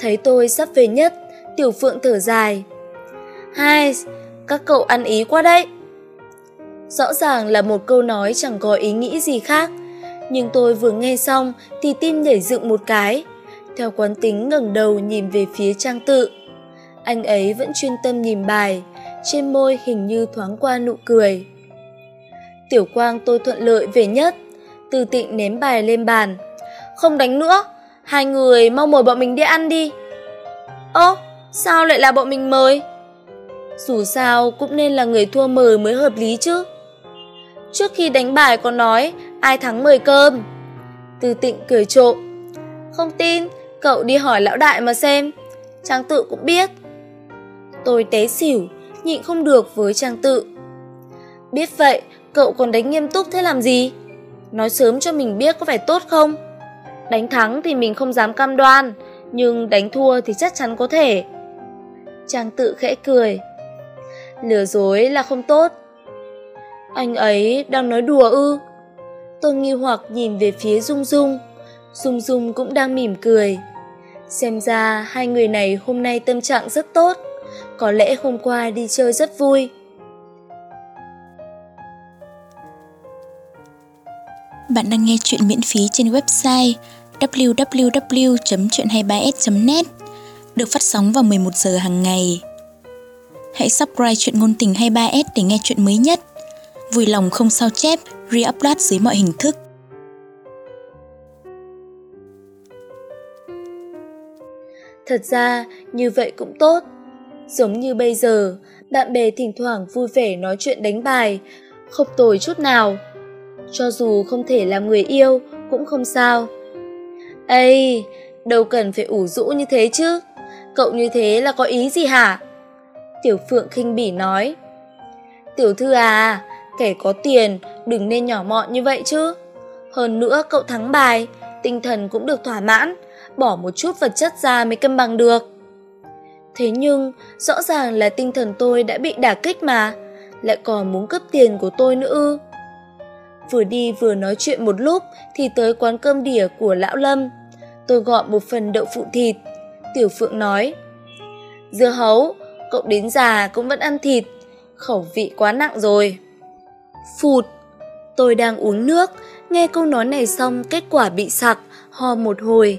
Thấy tôi sắp về nhất, Tiểu Phượng thở dài. Hai, các cậu ăn ý quá đấy. Rõ ràng là một câu nói chẳng có ý nghĩ gì khác, nhưng tôi vừa nghe xong thì tim nhảy dựng một cái. Theo quán tính ngẩng đầu nhìn về phía trang tự. Anh ấy vẫn chuyên tâm nhìn bài, trên môi hình như thoáng qua nụ cười. Tiểu quang tôi thuận lợi về nhất, từ tịnh ném bài lên bàn. Không đánh nữa, hai người mau mời bọn mình đi ăn đi. Ơ, sao lại là bọn mình mời? Dù sao cũng nên là người thua mời mới hợp lý chứ. Trước khi đánh bài có nói ai thắng mời cơm. Từ tịnh cười trộm. Không tin, cậu đi hỏi lão đại mà xem. Trang tự cũng biết. Tôi té xỉu, nhịn không được với trang tự. Biết vậy, cậu còn đánh nghiêm túc thế làm gì? Nói sớm cho mình biết có phải tốt không? Đánh thắng thì mình không dám cam đoan, nhưng đánh thua thì chắc chắn có thể. Trang tự khẽ cười. Lừa dối là không tốt. Anh ấy đang nói đùa ư? Tôi nghi hoặc nhìn về phía Dung Dung. Dung Dung cũng đang mỉm cười. Xem ra hai người này hôm nay tâm trạng rất tốt. Có lẽ hôm qua đi chơi rất vui. Bạn đang nghe chuyện miễn phí trên website www.chuyện23s.net được phát sóng vào 11 giờ hàng ngày. Hãy subscribe chuyện ngôn tình 23s để nghe chuyện mới nhất. Vui lòng không sao chép, re-upload dưới mọi hình thức. Thật ra, như vậy cũng tốt. Giống như bây giờ, bạn bè thỉnh thoảng vui vẻ nói chuyện đánh bài, không tồi chút nào. Cho dù không thể làm người yêu, cũng không sao. Ây, đâu cần phải ủ rũ như thế chứ. Cậu như thế là có ý gì hả? Tiểu Phượng khinh bỉ nói. Tiểu thư à, kẻ có tiền đừng nên nhỏ mọn như vậy chứ. Hơn nữa cậu thắng bài, tinh thần cũng được thỏa mãn, bỏ một chút vật chất ra mới cân bằng được. Thế nhưng, rõ ràng là tinh thần tôi đã bị đả kích mà, lại còn muốn cướp tiền của tôi nữa ư. Vừa đi vừa nói chuyện một lúc thì tới quán cơm đỉa của lão Lâm. Tôi gọi một phần đậu phụ thịt. Tiểu Phượng nói, Dưa hấu, cậu đến già cũng vẫn ăn thịt, khẩu vị quá nặng rồi. Phụt, tôi đang uống nước, nghe câu nói này xong kết quả bị sặc, ho một hồi.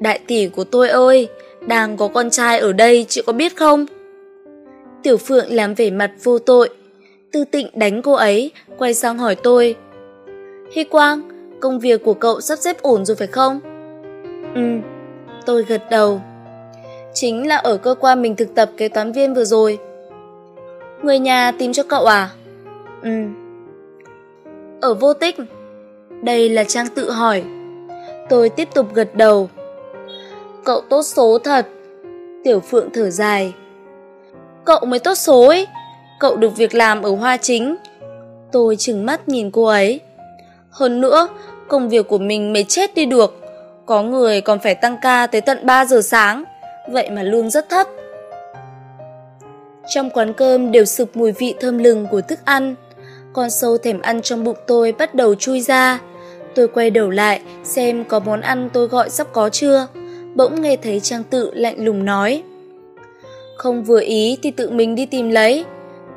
Đại tỷ của tôi ơi, đang có con trai ở đây chị có biết không? Tiểu Phượng làm vẻ mặt vô tội. Tư tịnh đánh cô ấy, quay sang hỏi tôi. Hy Quang, công việc của cậu sắp xếp ổn rồi phải không? Ừ, tôi gật đầu. Chính là ở cơ quan mình thực tập kế toán viên vừa rồi. Người nhà tìm cho cậu à? Ừ. Ở vô tích? Đây là Trang tự hỏi. Tôi tiếp tục gật đầu. Cậu tốt số thật. Tiểu Phượng thở dài. Cậu mới tốt số ấy. cậu được việc làm ở Hoa Chính. Tôi chừng mắt nhìn cô ấy. Hơn nữa, công việc của mình mới chết đi được. Có người còn phải tăng ca tới tận 3 giờ sáng, vậy mà lương rất thấp. Trong quán cơm đều sực mùi vị thơm lừng của thức ăn. Con sâu thèm ăn trong bụng tôi bắt đầu chui ra. Tôi quay đầu lại, xem có món ăn tôi gọi sắp có chưa. Bỗng nghe thấy Trang Tự lạnh lùng nói. Không vừa ý thì tự mình đi tìm lấy.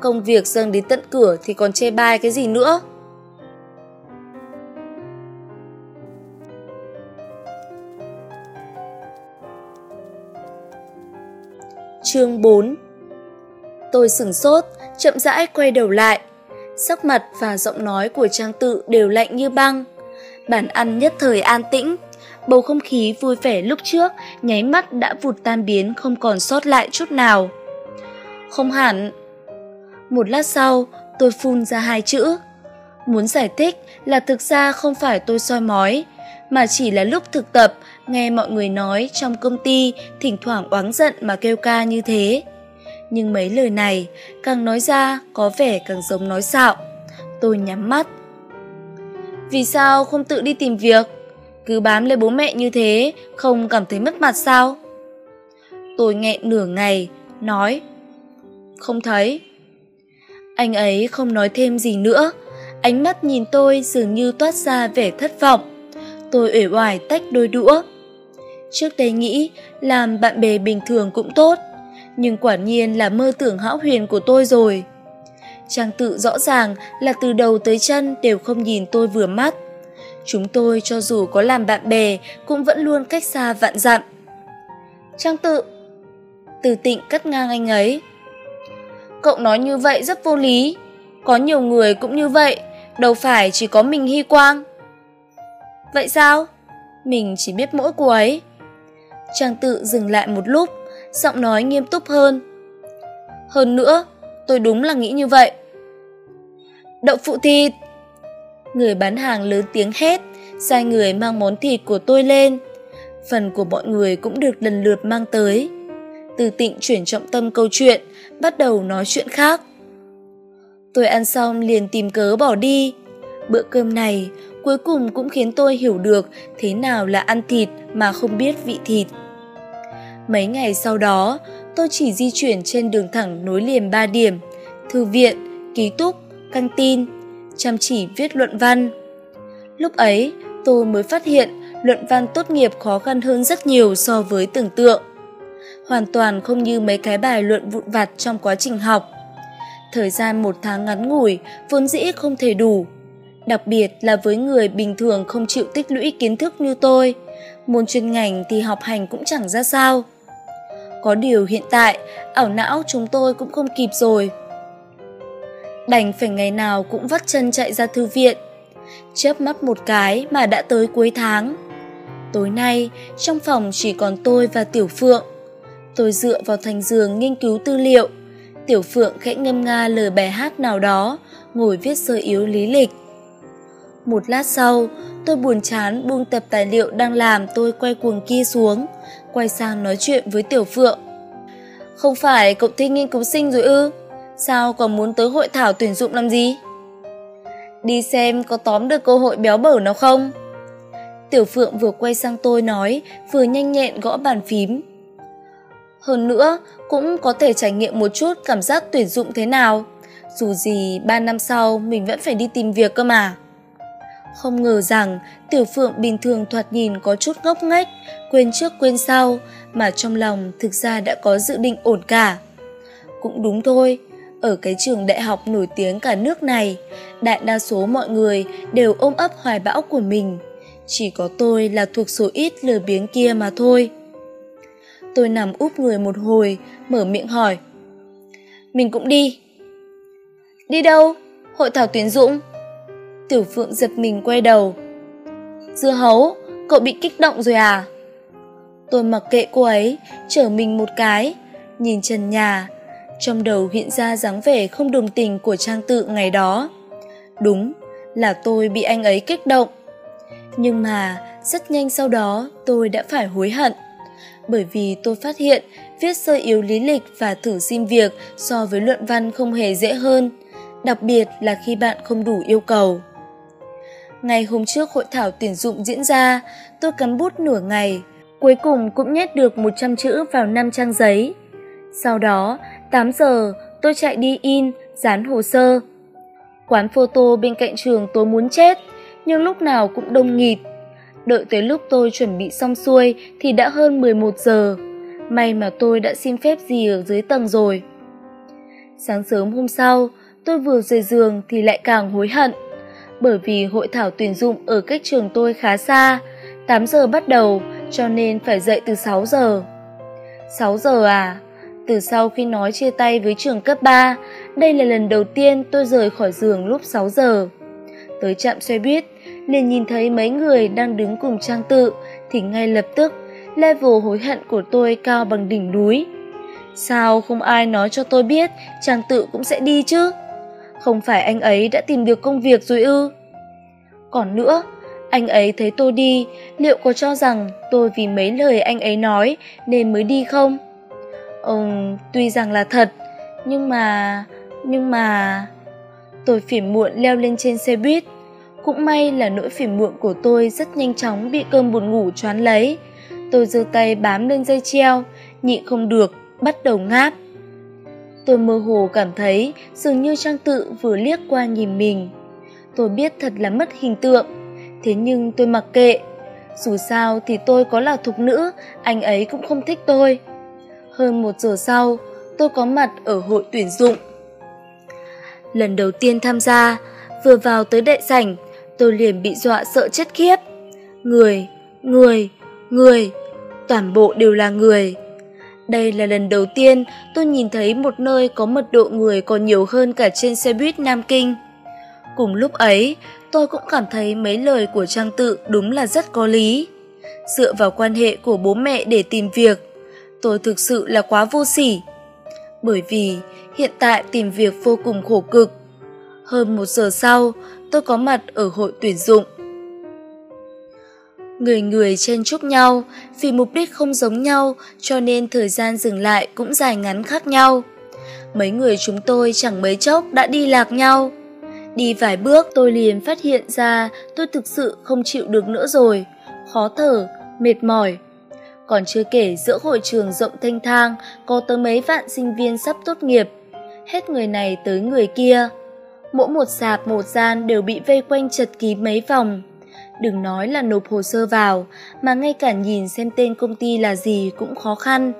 Công việc dâng đến tận cửa thì còn chê bai cái gì nữa. Chương 4 Tôi sửng sốt, chậm rãi quay đầu lại. Sắc mặt và giọng nói của Trang Tự đều lạnh như băng. bản ăn nhất thời an tĩnh, bầu không khí vui vẻ lúc trước nháy mắt đã vụt tan biến không còn sót lại chút nào. Không hẳn. Một lát sau, tôi phun ra hai chữ. Muốn giải thích là thực ra không phải tôi soi mói, mà chỉ là lúc thực tập nghe mọi người nói trong công ty, thỉnh thoảng oán giận mà kêu ca như thế. Nhưng mấy lời này, càng nói ra có vẻ càng giống nói xạo. Tôi nhắm mắt. Vì sao không tự đi tìm việc? Cứ bám lấy bố mẹ như thế, không cảm thấy mất mặt sao? Tôi nghẹn nửa ngày, nói, không thấy. Anh ấy không nói thêm gì nữa. Ánh mắt nhìn tôi dường như toát ra vẻ thất vọng. Tôi uể oải tách đôi đũa trước đây nghĩ, làm bạn bè bình thường cũng tốt. Nhưng quả nhiên là mơ tưởng hão huyền của tôi rồi. Trang tự rõ ràng là từ đầu tới chân đều không nhìn tôi vừa mắt. Chúng tôi cho dù có làm bạn bè cũng vẫn luôn cách xa vạn dặm. Trang tự, từ tịnh cắt ngang anh ấy. Cậu nói như vậy rất vô lý. Có nhiều người cũng như vậy, đâu phải chỉ có mình hy quang. Vậy sao? Mình chỉ biết mỗi cô ấy trang tự dừng lại một lúc, giọng nói nghiêm túc hơn. Hơn nữa, tôi đúng là nghĩ như vậy. Đậu phụ thịt. Người bán hàng lớn tiếng hét, sai người mang món thịt của tôi lên. Phần của mọi người cũng được lần lượt mang tới. Từ tịnh chuyển trọng tâm câu chuyện, bắt đầu nói chuyện khác. Tôi ăn xong liền tìm cớ bỏ đi. Bữa cơm này cuối cùng cũng khiến tôi hiểu được thế nào là ăn thịt mà không biết vị thịt Mấy ngày sau đó, tôi chỉ di chuyển trên đường thẳng nối liền ba điểm, thư viện, ký túc, căng tin, chăm chỉ viết luận văn. Lúc ấy, tôi mới phát hiện luận văn tốt nghiệp khó khăn hơn rất nhiều so với tưởng tượng. Hoàn toàn không như mấy cái bài luận vụn vặt trong quá trình học. Thời gian một tháng ngắn ngủi vốn dĩ không thể đủ. Đặc biệt là với người bình thường không chịu tích lũy kiến thức như tôi, môn chuyên ngành thì học hành cũng chẳng ra sao. Có điều hiện tại, ảo não chúng tôi cũng không kịp rồi. Đành phải ngày nào cũng vắt chân chạy ra thư viện. Chớp mắt một cái mà đã tới cuối tháng. Tối nay, trong phòng chỉ còn tôi và Tiểu Phượng. Tôi dựa vào thành giường nghiên cứu tư liệu. Tiểu Phượng khẽ ngâm nga lời bài hát nào đó, ngồi viết sơ yếu lý lịch. Một lát sau, tôi buồn chán buông tập tài liệu đang làm tôi quay cuồng kia xuống, quay sang nói chuyện với Tiểu Phượng. Không phải cậu thi nghiên cứu sinh rồi ư? Sao còn muốn tới hội thảo tuyển dụng làm gì? Đi xem có tóm được cơ hội béo bở nào không? Tiểu Phượng vừa quay sang tôi nói, vừa nhanh nhẹn gõ bàn phím. Hơn nữa, cũng có thể trải nghiệm một chút cảm giác tuyển dụng thế nào. Dù gì, ba năm sau mình vẫn phải đi tìm việc cơ mà. Không ngờ rằng Tiểu Phượng bình thường thoạt nhìn có chút ngốc nghếch, quên trước quên sau, mà trong lòng thực ra đã có dự định ổn cả. Cũng đúng thôi, ở cái trường đại học nổi tiếng cả nước này, đại đa số mọi người đều ôm ấp hoài bão của mình. Chỉ có tôi là thuộc số ít lừa biếng kia mà thôi. Tôi nằm úp người một hồi, mở miệng hỏi. Mình cũng đi. Đi đâu? Hội thảo tuyển dụng? Tiểu Phượng giật mình quay đầu. Dưa hấu, cậu bị kích động rồi à? Tôi mặc kệ cô ấy, trở mình một cái, nhìn trần nhà. Trong đầu hiện ra dáng vẻ không đồng tình của Trang Tự ngày đó. Đúng, là tôi bị anh ấy kích động. Nhưng mà, rất nhanh sau đó tôi đã phải hối hận. Bởi vì tôi phát hiện viết sơ yếu lý lịch và thử xin việc so với luận văn không hề dễ hơn, đặc biệt là khi bạn không đủ yêu cầu. Ngày hôm trước hội thảo tuyển dụng diễn ra, tôi cắn bút nửa ngày, cuối cùng cũng nhét được 100 chữ vào 5 trang giấy. Sau đó, 8 giờ, tôi chạy đi in, dán hồ sơ. Quán photo bên cạnh trường tôi muốn chết, nhưng lúc nào cũng đông nghịt. Đợi tới lúc tôi chuẩn bị xong xuôi thì đã hơn 11 giờ. May mà tôi đã xin phép gì ở dưới tầng rồi. Sáng sớm hôm sau, tôi vừa rời giường thì lại càng hối hận. Bởi vì hội thảo tuyển dụng ở cách trường tôi khá xa, 8 giờ bắt đầu cho nên phải dậy từ 6 giờ. 6 giờ à? Từ sau khi nói chia tay với trường cấp 3, đây là lần đầu tiên tôi rời khỏi giường lúc 6 giờ. Tới trạm xe buýt, liền nhìn thấy mấy người đang đứng cùng trang tự thì ngay lập tức level hối hận của tôi cao bằng đỉnh núi. Sao không ai nói cho tôi biết trang tự cũng sẽ đi chứ? Không phải anh ấy đã tìm được công việc rồi ư? Còn nữa, anh ấy thấy tôi đi, liệu có cho rằng tôi vì mấy lời anh ấy nói nên mới đi không? ừ tuy rằng là thật, nhưng mà... nhưng mà... Tôi phiền muộn leo lên trên xe buýt. Cũng may là nỗi phiền muộn của tôi rất nhanh chóng bị cơn buồn ngủ choán lấy. Tôi giơ tay bám lên dây treo, nhịn không được, bắt đầu ngáp. Tôi mơ hồ cảm thấy dường như Trang Tự vừa liếc qua nhìn mình. Tôi biết thật là mất hình tượng, thế nhưng tôi mặc kệ. Dù sao thì tôi có là thục nữ, anh ấy cũng không thích tôi. Hơn một giờ sau, tôi có mặt ở hội tuyển dụng. Lần đầu tiên tham gia, vừa vào tới đại sảnh, tôi liền bị dọa sợ chết khiếp. Người, người, người, toàn bộ đều là người. Đây là lần đầu tiên tôi nhìn thấy một nơi có mật độ người còn nhiều hơn cả trên xe buýt Nam Kinh. Cùng lúc ấy, tôi cũng cảm thấy mấy lời của Trang Tự đúng là rất có lý. Dựa vào quan hệ của bố mẹ để tìm việc, tôi thực sự là quá vô sỉ. Bởi vì hiện tại tìm việc vô cùng khổ cực. Hơn một giờ sau, tôi có mặt ở hội tuyển dụng. Người người chen chúc nhau, vì mục đích không giống nhau cho nên thời gian dừng lại cũng dài ngắn khác nhau. Mấy người chúng tôi chẳng mấy chốc đã đi lạc nhau. Đi vài bước tôi liền phát hiện ra tôi thực sự không chịu được nữa rồi, khó thở, mệt mỏi. Còn chưa kể giữa hội trường rộng thanh thang có tới mấy vạn sinh viên sắp tốt nghiệp. Hết người này tới người kia. Mỗi một sạp một gian đều bị vây quanh chật kín mấy vòng. Đừng nói là nộp hồ sơ vào, mà ngay cả nhìn xem tên công ty là gì cũng khó khăn.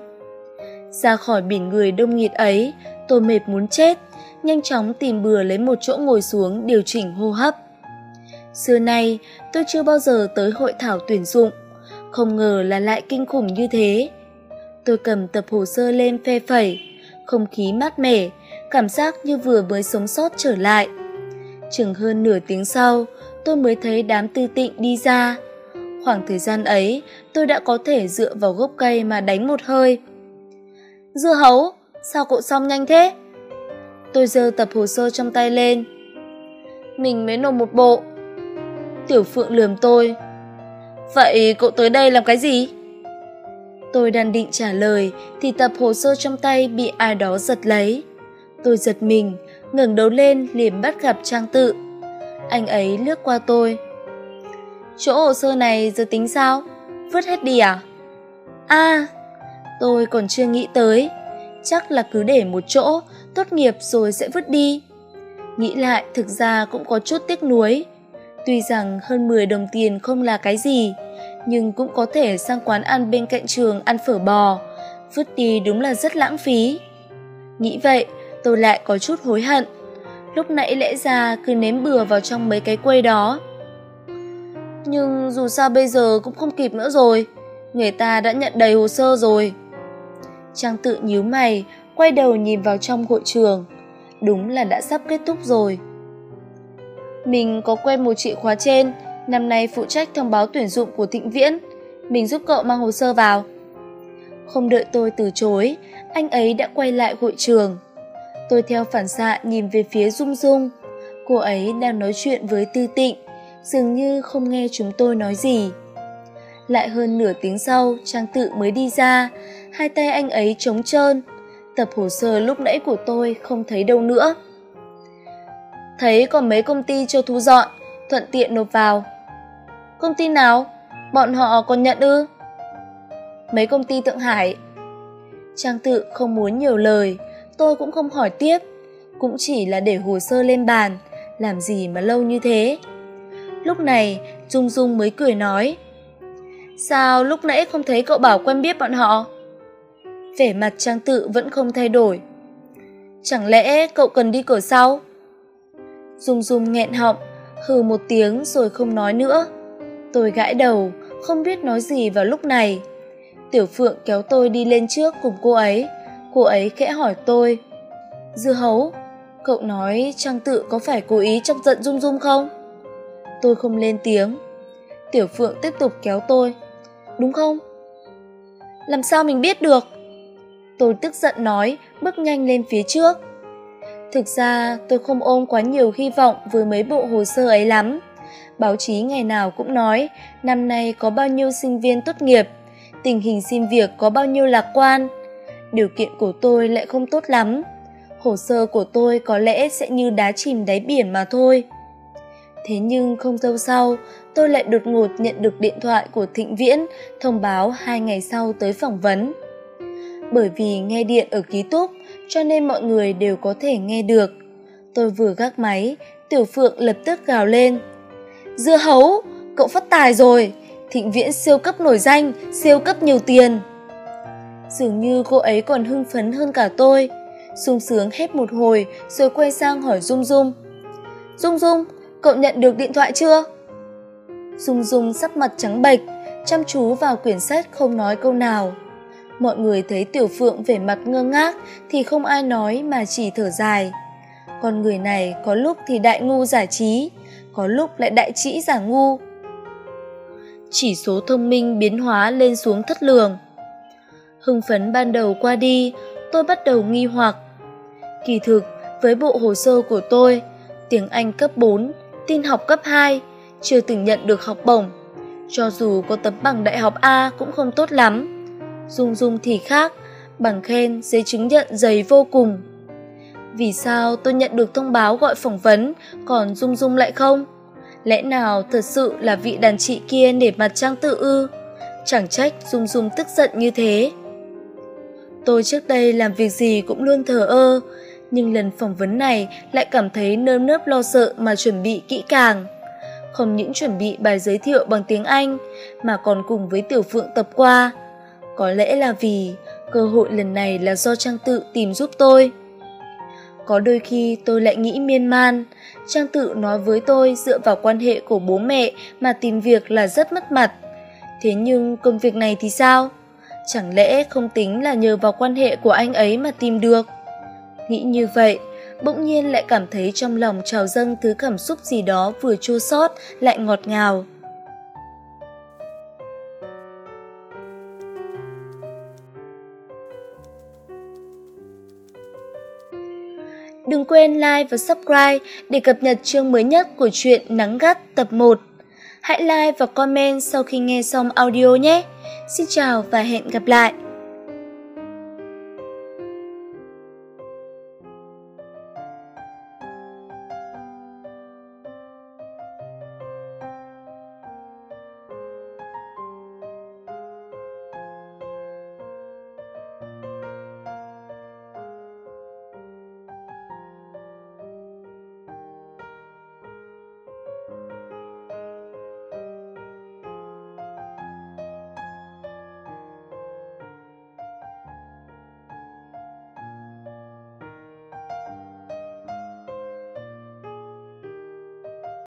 Ra khỏi biển người đông nghịt ấy, tôi mệt muốn chết, nhanh chóng tìm bừa lấy một chỗ ngồi xuống điều chỉnh hô hấp. Xưa nay, tôi chưa bao giờ tới hội thảo tuyển dụng, không ngờ là lại kinh khủng như thế. Tôi cầm tập hồ sơ lên phe phẩy, không khí mát mẻ, cảm giác như vừa mới sống sót trở lại. Chừng hơn nửa tiếng sau, tôi mới thấy đám tư tịnh đi ra. Khoảng thời gian ấy, tôi đã có thể dựa vào gốc cây mà đánh một hơi. Dưa hấu, sao cậu xong nhanh thế? Tôi giơ tập hồ sơ trong tay lên. Mình mới nộp một bộ. Tiểu Phượng lườm tôi. Vậy cậu tới đây làm cái gì? Tôi đang định trả lời thì tập hồ sơ trong tay bị ai đó giật lấy. Tôi giật mình, ngẩng đầu lên liền bắt gặp Trang Tự. Anh ấy lướt qua tôi. Chỗ hồ sơ này giờ tính sao? Vứt hết đi à? À, tôi còn chưa nghĩ tới. Chắc là cứ để một chỗ, tốt nghiệp rồi sẽ vứt đi. Nghĩ lại thực ra cũng có chút tiếc nuối. Tuy rằng hơn 10 đồng tiền không là cái gì, nhưng cũng có thể sang quán ăn bên cạnh trường ăn phở bò. Vứt đi đúng là rất lãng phí. Nghĩ vậy, tôi lại có chút hối hận. Lúc nãy lẽ ra cứ ném bừa vào trong mấy cái quây đó. Nhưng dù sao bây giờ cũng không kịp nữa rồi. Người ta đã nhận đầy hồ sơ rồi. Trang tự nhíu mày, quay đầu nhìn vào trong hội trường. Đúng là đã sắp kết thúc rồi. Mình có quen một chị khóa trên, năm nay phụ trách thông báo tuyển dụng của Thịnh Viễn. Mình giúp cậu mang hồ sơ vào. Không đợi tôi từ chối, anh ấy đã quay lại hội trường. Tôi theo phản xạ nhìn về phía Dung Dung. Cô ấy đang nói chuyện với Tư Tịnh, dường như không nghe chúng tôi nói gì. Lại hơn nửa tiếng sau, Trang Tự mới đi ra, hai tay anh ấy trống trơn. Tập hồ sơ lúc nãy của tôi không thấy đâu nữa. Thấy còn mấy công ty chưa thu dọn, thuận tiện nộp vào. Công ty nào? Bọn họ còn nhận ư? Mấy công ty Thượng Hải. Trang Tự không muốn nhiều lời, tôi cũng không hỏi tiếp, cũng chỉ là để hồ sơ lên bàn, làm gì mà lâu như thế. Lúc này, Dung Dung mới cười nói, Sao lúc nãy không thấy cậu bảo quen biết bọn họ? Vẻ mặt Trang Tự vẫn không thay đổi. Chẳng lẽ cậu cần đi cửa sau? Dung Dung nghẹn họng, hừ một tiếng rồi không nói nữa. Tôi gãi đầu, không biết nói gì vào lúc này. Tiểu Phượng kéo tôi đi lên trước cùng cô ấy. Cô ấy khẽ hỏi tôi. Dưa hấu, cậu nói Trang Tự có phải cố ý chọc giận Dung Dung không? Tôi không lên tiếng. Tiểu Phượng tiếp tục kéo tôi. Đúng không? Làm sao mình biết được? Tôi tức giận nói, bước nhanh lên phía trước. Thực ra tôi không ôm quá nhiều hy vọng với mấy bộ hồ sơ ấy lắm. Báo chí ngày nào cũng nói năm nay có bao nhiêu sinh viên tốt nghiệp, tình hình xin việc có bao nhiêu lạc quan. Điều kiện của tôi lại không tốt lắm. Hồ sơ của tôi có lẽ sẽ như đá chìm đáy biển mà thôi. Thế nhưng không lâu sau, tôi lại đột ngột nhận được điện thoại của Thịnh Viễn thông báo hai ngày sau tới phỏng vấn. Bởi vì nghe điện ở ký túc, cho nên mọi người đều có thể nghe được. Tôi vừa gác máy, Tiểu Phượng lập tức gào lên. Dưa hấu, cậu phát tài rồi, Thịnh Viễn siêu cấp nổi danh, siêu cấp nhiều tiền. Dường như cô ấy còn hưng phấn hơn cả tôi, sung sướng hét một hồi rồi quay sang hỏi Dung Dung. Dung Dung, cậu nhận được điện thoại chưa? Dung Dung sắc mặt trắng bệch, chăm chú vào quyển sách không nói câu nào. Mọi người thấy Tiểu Phượng vẻ mặt ngơ ngác thì không ai nói mà chỉ thở dài. Con người này có lúc thì đại ngu giả trí, có lúc lại đại trĩ giả ngu. Chỉ số thông minh biến hóa lên xuống thất lường. Hưng phấn ban đầu qua đi, tôi bắt đầu nghi hoặc. Kỳ thực, với bộ hồ sơ của tôi, tiếng Anh cấp bốn, tin học cấp hai, chưa từng nhận được học bổng. Cho dù có tấm bằng đại học A cũng không tốt lắm Dung Dung thì khác, bằng khen, giấy chứng nhận dày vô cùng. Vì sao tôi nhận được thông báo gọi phỏng vấn, còn Dung Dung lại không? Lẽ nào thật sự là vị đàn chị kia nể mặt trang tự ư? Chẳng trách Dung Dung tức giận như thế. Tôi trước đây làm việc gì cũng luôn thờ ơ, nhưng lần phỏng vấn này lại cảm thấy nơm nớp lo sợ mà chuẩn bị kỹ càng. Không những chuẩn bị bài giới thiệu bằng tiếng Anh, mà còn cùng với Tiểu Phượng tập qua, có lẽ là vì cơ hội lần này là do Trang Tự tìm giúp tôi. Có đôi khi tôi lại nghĩ miên man, Trang Tự nói với tôi dựa vào quan hệ của bố mẹ mà tìm việc là rất mất mặt. Thế nhưng công việc này thì sao? Chẳng lẽ không tính là nhờ vào quan hệ của anh ấy mà tìm được? Nghĩ như vậy, bỗng nhiên lại cảm thấy trong lòng trào dâng thứ cảm xúc gì đó vừa chua xót lại ngọt ngào. Đừng quên like và subscribe để cập nhật chương mới nhất của truyện Nắng Gắt tập 1. Hãy like và comment sau khi nghe xong audio nhé. Xin chào và hẹn gặp lại.